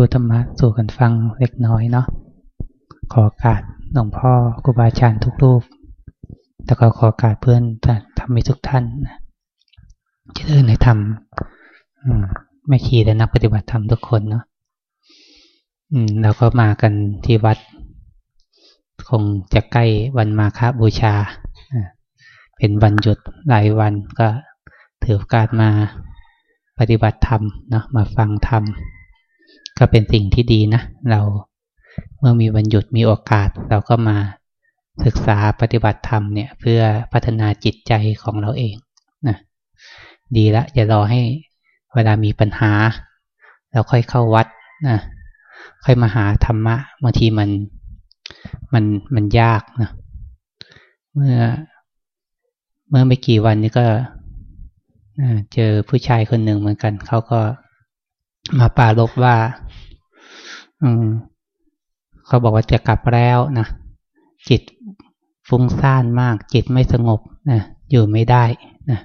พูดธรรมะสู่กันฟังเล็กน้อยเนาะขอการหลวงพ่อครูบาอาจารย์ทุกรูป แต่ก็ขอการเพื่อนทำมีทุกท่านจะเดินในธรรมไม่ขีและนักปฏิบัติธรรมทุกคนเนาะเราก็มากันที่วัด คงจะใกล้วันมาฆบูชา เป็นวันหยุดหลายวันก็ถือโอกาสมาปฏิบัติธรรมเนาะมาฟังธรรม ก็เป็นสิ่งที่ดีนะ เราเมื่อมีวันหยุดมีโอกาส เราก็มาศึกษาปฏิบัติธรรมเนี่ยเพื่อพัฒนาจิตใจของเราเองนะดีละอย่ารอให้เวลามีปัญหา เราค่อยเข้าวัดนะค่อยมาหาธรรมะบางทีมันมันมันยากนะเมื่อเมื่อไม่กี่วันนี้ก็เจอผู้ชายคนหนึ่งเหมือนกัน เขาก็มาปาลบว่า เขาบอกว่าจะกลับแล้วนะจิตฟุ้งซ่านมาก จิตไม่สงบนะอยู่ไม่ได้นะ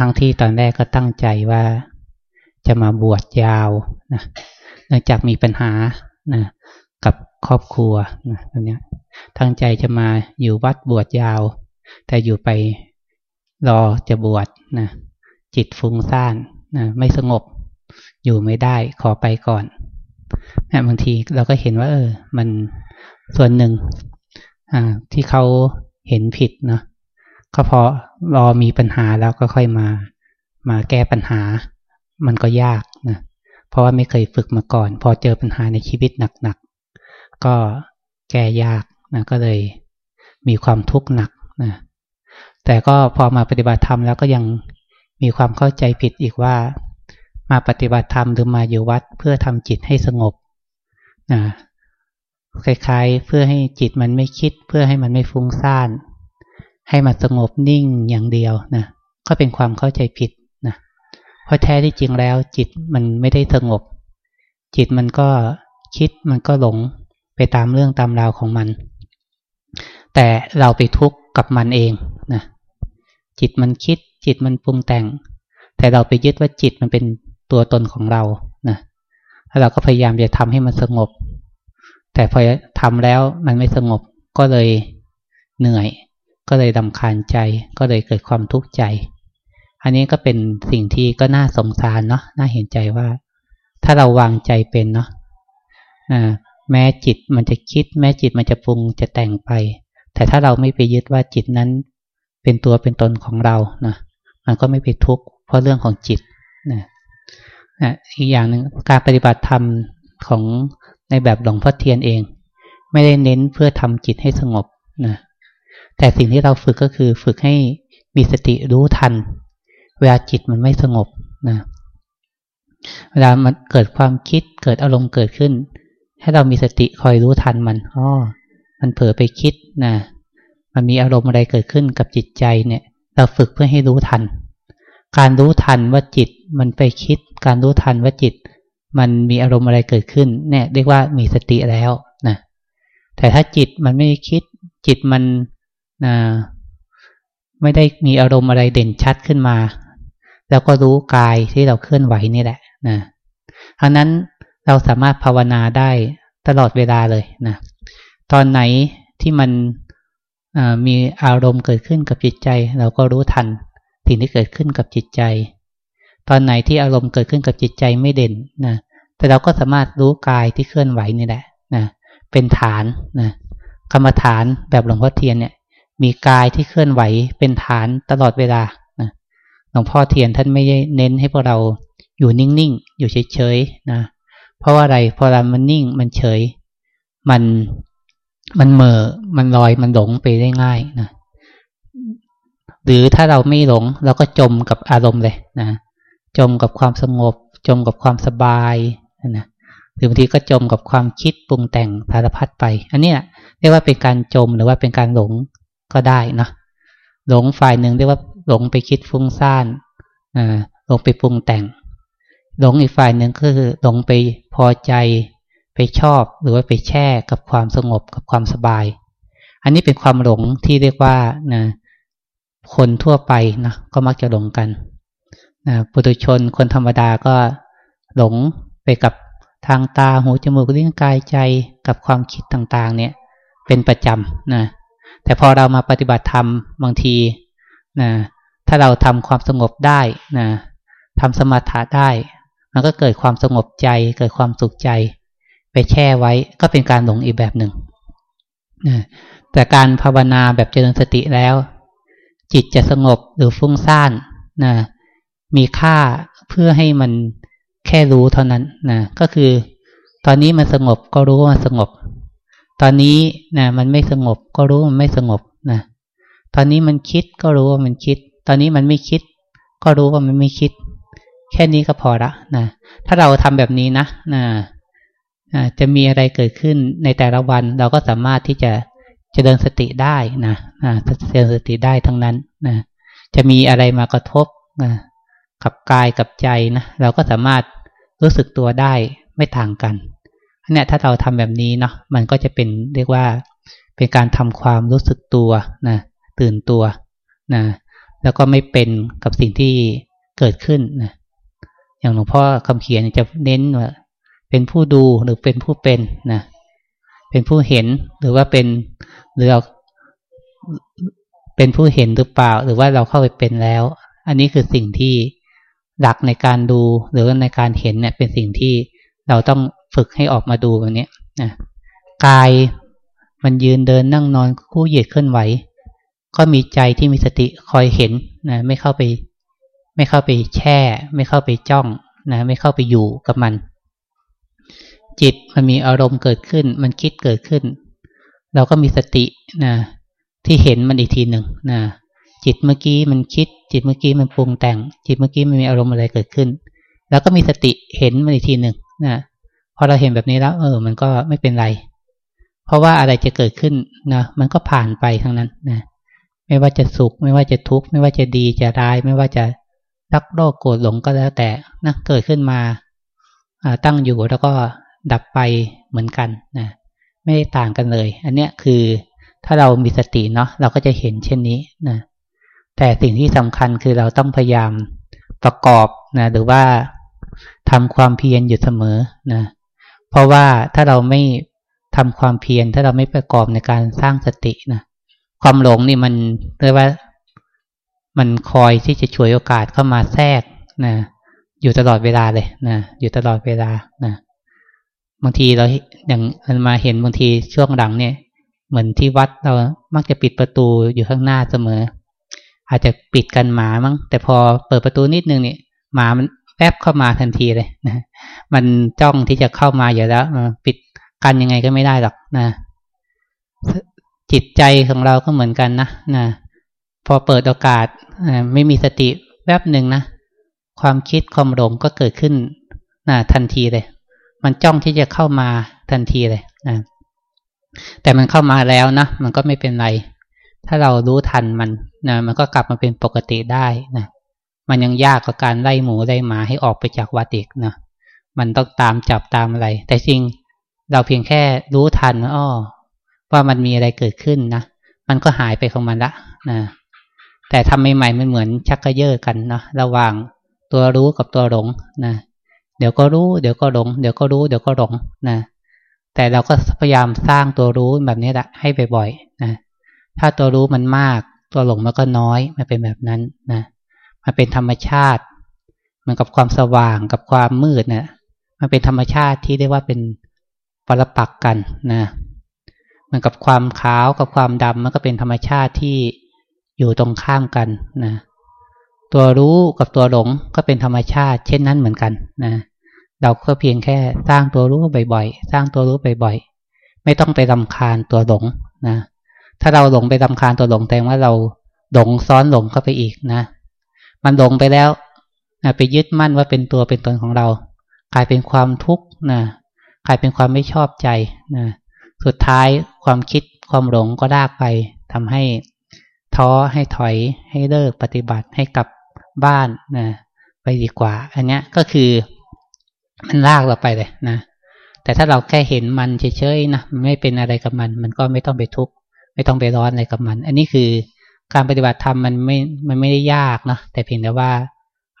ทั้งที่ตอนแรกก็ตั้งใจว่าจะมาบวชยาวนะเนื่องจากมีปัญหานะกับครอบครัวนะตรงนี้ตั้งใจจะมาอยู่วัดบวชยาว แต่อยู่ไปรอจะบวชนะจิตฟุ้งซ่านนะไม่สงบ อยู่ไม่ได้ขอไปก่อน นะบางทีเราก็เห็นว่า เออ มันส่วนหนึ่งที่เขาเห็นผิดเนาะก็พอรอมีปัญหาแล้วก็ค่อยมา มาแก้ปัญหา มันก็ยากนะเพราะว่าไม่เคยฝึกมาก่อน พอเจอปัญหาในชีวิตหนักๆก็แก้ยากนะก็เลยมีความทุกข์หนักนะแต่ก็พอมาปฏิบัติธรรมแล้วก็ยังมีความเข้าใจผิดอีกว่า มาปฏิบัติธรรมหรือมาอยู่วัดเพื่อทำจิตให้สงบ นะคล้ายๆ เพื่อให้จิตมันไม่คิด เพื่อให้มันไม่ฟุ้งซ่าน ให้มันสงบนิ่งอย่างเดียวนะก็เป็นความเข้าใจผิดนะเพราะแท้ที่จริงแล้ว จิตมันไม่ได้สงบ จิตมันก็คิดมันก็หลงไปตามเรื่องตามราวของมัน แต่เราไปทุกข์กับมันเองนะจิตมันคิด จิตมันปรุงแต่ง แต่เราไปยึดว่าจิตมันเป็นตัวตนของเรานะแล้วเราก็พยายามจะทำให้มันสงบ แต่พอทำแล้วมันไม่สงบก็เลยเหนื่อย ก็เลยดำคาญใจ ก็เลยเกิดความทุกข์ใจ อันนี้ก็เป็นสิ่งที่ก็น่าสงสารเนาะน่าเห็นใจว่า ถ้าเราวางใจเป็นเนาะแม้จิตมันจะคิด แม้จิตมันจะปรุงจะแต่งไป แต่ถ้าเราไม่ไปยึดว่าจิตนั้น เป็นตัวเป็นตนของเรานะมันก็ไม่ไปทุกข์เพราะเรื่องของจิตนะนะอีกอย่างหนึ่งการปฏิบัติธรรมของ ในแบบหลวงพ่อเทียนเอง ไม่ได้เน้นเพื่อทำจิตให้สงบนะแต่สิ่งที่เราฝึกก็คือฝึกให้มีสติรู้ทัน เวลาจิตมันไม่สงบนะเวลามันเกิดความคิดเกิดอารมณ์เกิดขึ้น ให้เรามีสติคอยรู้ทันมันอ๋อมันเผลอไปคิดนะมันมีอารมณ์อะไรเกิดขึ้นกับจิตใจเนี่ย เราฝึกเพื่อให้รู้ทัน การรู้ทันว่าจิตมันไปคิด การรู้ทันว่าจิต มันมีอารมณ์อะไรเกิดขึ้น เนี่ย เรียกว่ามีสติแล้วนะแต่ถ้าจิตมันไม่คิด จิตมันนะไม่ได้มีอารมณ์อะไรเด่นชัดขึ้นมา แล้วก็รู้กายที่เราเคลื่อนไหวนี่แหละนะเพราะนั้นเราสามารถภาวนาได้ตลอดเวลาเลยนะตอนไหนที่มันมีอารมณ์เกิดขึ้นกับจิตใจ เราก็รู้ทันสิ่งที่เกิดขึ้นกับจิตใจ ตอนไหนที่อารมณ์เกิดขึ้นกับจิตใจไม่เด่นนะแต่เราก็สามารถรู้กายที่เคลื่อนไหวนี่แหละนะเป็นฐานนะกรรมฐานแบบหลวงพ่อเทียนเนี่ย มีกายที่เคลื่อนไหวเป็นฐานตลอดเวลานะหลวงพ่อเทียนท่านไม่เน้นให้พวกเราอยู่นิ่งๆ อยู่เฉยๆนะเพราะว่าอะไรพอเรามันนิ่งมันเฉย มันมันเมอมันลอยมันหลงไปได้ง่ายนะหรือถ้าเราไม่หลงเราก็จมกับอารมณ์เลยนะ จมกับความสงบ จมกับความสบายนะหรือบางทีก็จมกับความคิดปรุงแต่งสารพัดไป อันนี้เรียกว่าเป็นการจมหรือว่าเป็นการหลงก็ได้นะหลงฝ่ายหนึ่งเรียกว่าหลงไปคิดฟุ้งซ่านอ่าหลงไปปรุงแต่ง หลงอีกฝ่ายหนึ่งก็คือหลงไปพอใจไปชอบหรือว่าไปแช่กับความสงบกับความสบาย อันนี้เป็นความหลงที่เรียกว่านะคนทั่วไปนะก็มักจะหลงกัน นะปุถุชนคนธรรมดาก็หลงไปกับทางตาหูจมูกลิ้นกายใจกับความคิดต่างๆ เนี่ย เป็นประจำนะแต่พอเรามาปฏิบัติธรรมบางทีนะถ้าเราทำความสงบได้นะทำสมาธิได้ มันก็เกิดความสงบใจ เกิดความสุขใจ ไปแช่ไว้ก็เป็นการหลงอีกแบบหนึ่งนะแต่การภาวนาแบบเจริญสติแล้ว จิตจะสงบหรือฟุ้งซ่านนะ มีค่าเพื่อให้มันแค่รู้เท่านั้นนะก็คือ ตอนนี้มันสงบก็รู้ว่ามันสงบ ตอนนี้นะมันไม่สงบก็รู้มันไม่สงบนะตอนนี้มันคิดก็รู้ว่ามันคิด ตอนนี้มันไม่คิด ก็รู้ว่ามันไม่คิด แค่นี้ก็พอละนะถ้าเราทำแบบนี้นะนะจะมีอะไรเกิดขึ้นในแต่ละวัน เราก็สามารถที่จะจะเดินสติได้นะนะเดินสติได้ทั้งนั้นนะจะมีอะไรมากระทบนะ กับกายกับใจนะเราก็สามารถรู้สึกตัวได้ไม่ต่างกันเนี่ยถ้าเราทำแบบนี้เนาะมันก็จะเป็นเรียกว่าเป็นการทำความรู้สึกตัวนะตื่นตัวนะแล้วก็ไม่เป็นกับสิ่งที่เกิดขึ้นนะอย่างหลวงพ่อคำเขียนจะเน้นว่าเป็นผู้ดูหรือเป็นผู้เป็นนะเป็นผู้เห็นหรือว่าเป็นหรือเราเป็นผู้เห็นหรือเปล่า หรือว่าเราเข้าไปเป็นแล้ว อันนี้คือสิ่งที่ หลักในการดูหรือในการเห็นเนี่ยเป็นสิ่งที่เราต้องฝึกให้ออกมาดูแบบนี้นะกายมันยืนเดินนั่งนอนคู่เหยียดเคลื่อนไหว ก็มีใจที่มีสติคอยเห็นนะไม่เข้าไป ไม่เข้าไปแช่ ไม่เข้าไปจ้องนะไม่เข้าไปอยู่กับมัน จิตมันมีอารมณ์เกิดขึ้น มันคิดเกิดขึ้น เราก็มีสตินะที่เห็นมันอีกทีหนึ่งนะ จิตเมื่อกี้มันคิด จิตเมื่อกี้มันปรุงแต่ง จิตเมื่อกี้มันมีอารมณ์อะไรเกิดขึ้น แล้วก็มีสติเห็นมันอีกทีหนึ่งนะพอเราเห็นแบบนี้แล้ว เออ มันก็ไม่เป็นไร เพราะว่าอะไรจะเกิดขึ้นนะมันก็ผ่านไปทั้งนั้นนะไม่ว่าจะสุข ไม่ว่าจะทุกข์ไม่ว่าจะดีจะร้าย ไม่ว่าจะรักโลภโกรธหลงก็แล้วแต่นะเกิดขึ้นมาตั้งอยู่แล้วก็ดับไปเหมือนกันนะไม่ได้ต่างกันเลย อันเนี้ยคือถ้าเรามีสติเนาะเราก็จะเห็นเช่นนี้นะ แต่สิ่งที่สำคัญคือเราต้องพยายามประกอบนะหรือว่าทำความเพียรอยู่เสมอนะเพราะว่าถ้าเราไม่ทำความเพียรถ้าเราไม่ประกอบในการสร้างสตินะความหลงนี่มันเรียกว่ามันคอยที่จะช่วยโอกาสเข้ามาแทรกนะอยู่ตลอดเวลาเลยนะอยู่ตลอดเวลานะบางทีเราอย่างมันมาเห็นบางทีช่วงหลังเนี่ย เหมือนที่วัดเรามักจะปิดประตูอยู่ข้างหน้าเสมอ อาจจะปิดกันหมามั้ง แต่พอเปิดประตูนิดนึงเนี่ยหมามันแป๊บเข้ามาทันทีเลยนะมันจ้องที่จะเข้ามาอยู่แล้วปิดกันยังไงก็ไม่ได้หรอกนะจิตใจของเราก็เหมือนกันนะนะพอเปิดโอกาสไม่มีสติแวบหนึ่งนะความคิดความหลงก็เกิดขึ้นนะทันทีเลย มันจ้องที่จะเข้ามาทันทีเลยนะแต่มันเข้ามาแล้วนะมันก็ไม่เป็นไร ถ้าเรารู้ทันมัน นะมันก็กลับมาเป็นปกติได้นะมันยังยากกับการไล่หมูไล่หมาให้ออกไปจากวัดอีกนะมันต้องตามจับตามอะไร แต่จริงเราเพียงแค่รู้ทันอ้อว่ามันมีอะไรเกิดขึ้นนะมันก็หายไปของมันละนะแต่ทำใหม่ๆมันเหมือนชักกระเยาะกันนะระหว่างตัวรู้กับตัวหลงนะเดี๋ยวก็รู้เดี๋ยวก็หลง เดี๋ยวก็รู้เดี๋ยวก็หลงนะแต่เราก็พยายามสร้างตัวรู้แบบนี้แหละให้บ่อยๆนะถ้าตัวรู้มันมาก ตัวหลงมันก็น้อยมันเป็นแบบนั้นนะมันเป็นธรรมชาติ เหมือนกับความสว่างกับความมืดเนะี่ยมันเป็นธรรมชาติที่เรียกว่าเป็นปรปักกันนะเหมือนกับความขาวกับความดำมันก็เป็นธรรมชาติที่อยู่ตรงข้ามกันนะตัวรู้กับตัวหลงก็เป็นธรรมชาติ เช่นนั้นเหมือนกันนะเราก็เพียงแค่สร้างตัวรู้บ่อยๆ สร้างตัวรู้บ่อยๆ ไม่ต้องไปรำคาญตัวหลงนะ ถ้าเราหลงไปทำคานตัวหลงแสดงว่าเราหลงซ้อนหลงเข้าไปอีกนะ มันหลงไปแล้วไปยึดมั่นว่าเป็นตัวเป็นตนของเรา กลายเป็นความทุกข์นะกลายเป็นความไม่ชอบใจนะสุดท้ายความคิดความหลงก็ลากไปทำให้ท้อให้ถอยให้เลิกปฏิบัติให้กลับบ้านนะไปดีกว่า อันนี้ก็คือมันลากเราไปเลยนะแต่ถ้าเราแค่เห็นมันเฉยๆนะไม่เป็นอะไรกับมัน มันก็ไม่ต้องไปทุกข์ ไม่ต้องไปร้อนอะไรกับมัน อันนี้คือการปฏิบัติธรรมมันไม่ มันไม่ได้ยากเนาะแต่เพียงแต่ว่า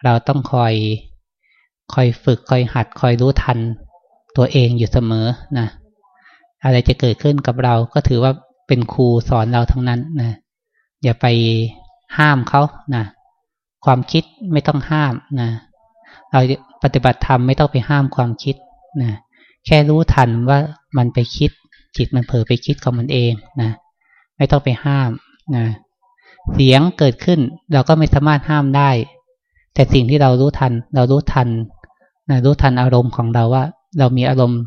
เราต้องคอย คอยฝึกคอยหัด คอยรู้ทันตัวเองอยู่เสมอนะอะไรจะเกิดขึ้นกับเราก็ถือว่าเป็นครูสอนเราทั้งนั้นนะอย่าไปห้ามเขานะความคิดไม่ต้องห้ามนะเราปฏิบัติธรรมไม่ต้องไปห้ามความคิดนะแค่รู้ทันว่ามันไปคิด จิตมันเผลอไปคิดของมันเองนะ ไม่ต้องไปห้ามนะเสียงเกิดขึ้น เราก็ไม่สามารถห้ามได้ แต่สิ่งที่เรารู้ทัน เรารู้ทันนะรู้ทันอารมณ์ของเราว่า เรามีอารมณ์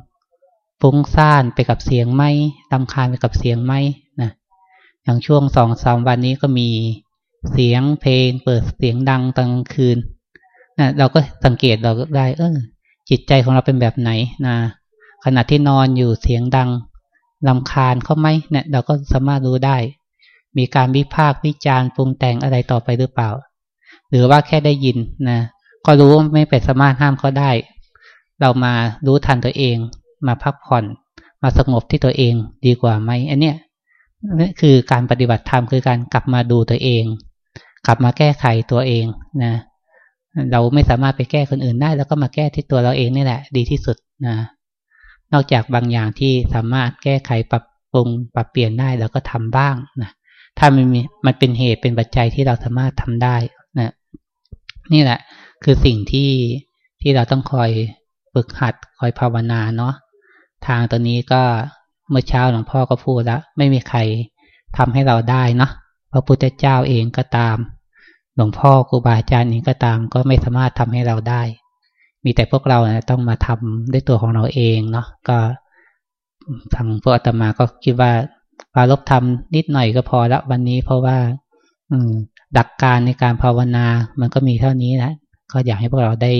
ฟุ้งซ่านไปกับเสียงไหมตำคาญไปกับเสียงไหมนะอย่างช่วงสองสามวันนี้ก็มีเสียงเพลง เปิดเสียงดังตอนกลางคืนนะเราก็สังเกตเราก็ได้ เออจิตใจของเราเป็นแบบไหนนะขณะที่นอนอยู่เสียงดัง ลำคาญเขาไหมเนี่ย เราก็สามารถรู้ได้ มีการวิพากษ์วิจารณ์ปรุงแต่งอะไรต่อไปหรือเปล่า หรือว่าแค่ได้ยินนะก็รู้ไม่เป็นสามารถห้ามเขาได้ เรามารู้ทันตัวเอง มาพักผ่อน มาสงบที่ตัวเองดีกว่าไหมอันเนี้ยนี่คือการปฏิบัติธรรมคือการกลับมาดูตัวเอง กลับมาแก้ไขตัวเองนะเราไม่สามารถไปแก้คนอื่นได้ แล้วก็มาแก้ที่ตัวเราเองนี่แหละ ดีที่สุดนะ นอกจากบางอย่างที่สามารถแก้ไขปรับปรุงปรับเปลี่ยนได้เราก็ทำบ้างนะถ้ามันมีมันเป็นเหตุเป็นปัจจัยที่เราสามารถทำได้นะนี่แหละ คือสิ่งที่ที่เราต้องคอยฝึกหัดคอยภาวนาเนาะทางตัวนี้ก็เมื่อเช้าหลวงพ่อก็พูดแล้วไม่มีใครทำให้เราได้เนาะพระพุทธเจ้าเองก็ตาม หลวงพ่อครูบาอาจารย์เองก็ตาม ก็ไม่สามารถทำให้เราได้ มีแต่พวกเรานะต้องมาทำด้วยตัวของเราเองเนาะก็ทางพวกอาตมาก็คิดว่าปารบทำนิดหน่อยก็พอละวันนี้เพราะว่า อืมดักการในการภาวนา มันก็มีเท่านี้นะก็อยากให้พวกเราได้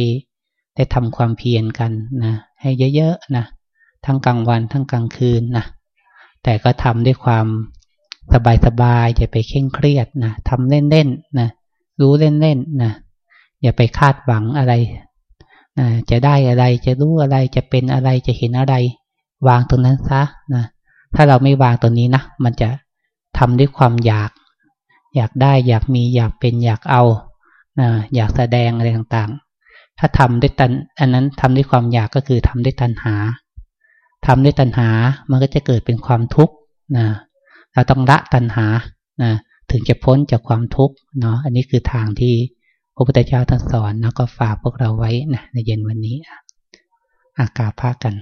ได้ทำความเพียรกันนะให้เยอะๆนะทั้งกลางวันทั้งกลางคืนนะแต่ก็ทำด้วยความสบายๆอย่าไปเคร่งเครียดนะทำเล่นๆนะรู้เล่นๆนะอย่าไปคาดหวังอะไร จะได้อะไรจะรู้อะไรจะเป็นอะไรจะเห็นอะไร วางตรงนั้นซะนะถ้าเราไม่วางตัวนี้นะมันจะทำด้วยความอยาก อยากได้อยากมีอยากเป็นอยากเอานะอยากแสดงอะไรต่างๆ ถ้าทำด้วยตันอันนั้นทำด้วยความอยากก็คือทำด้วยตัณหาทำด้วยตัณหามันก็จะเกิดเป็นความทุกข์นะเราต้องละตัณหานะถึงจะพ้นจากความทุกข์เนาะอันนี้คือทางที่ ระพุทธเจ้าท่านสอนแล้วก็ฝากพวกเราไว้นะในเย็นวันนี้อากาศพากัน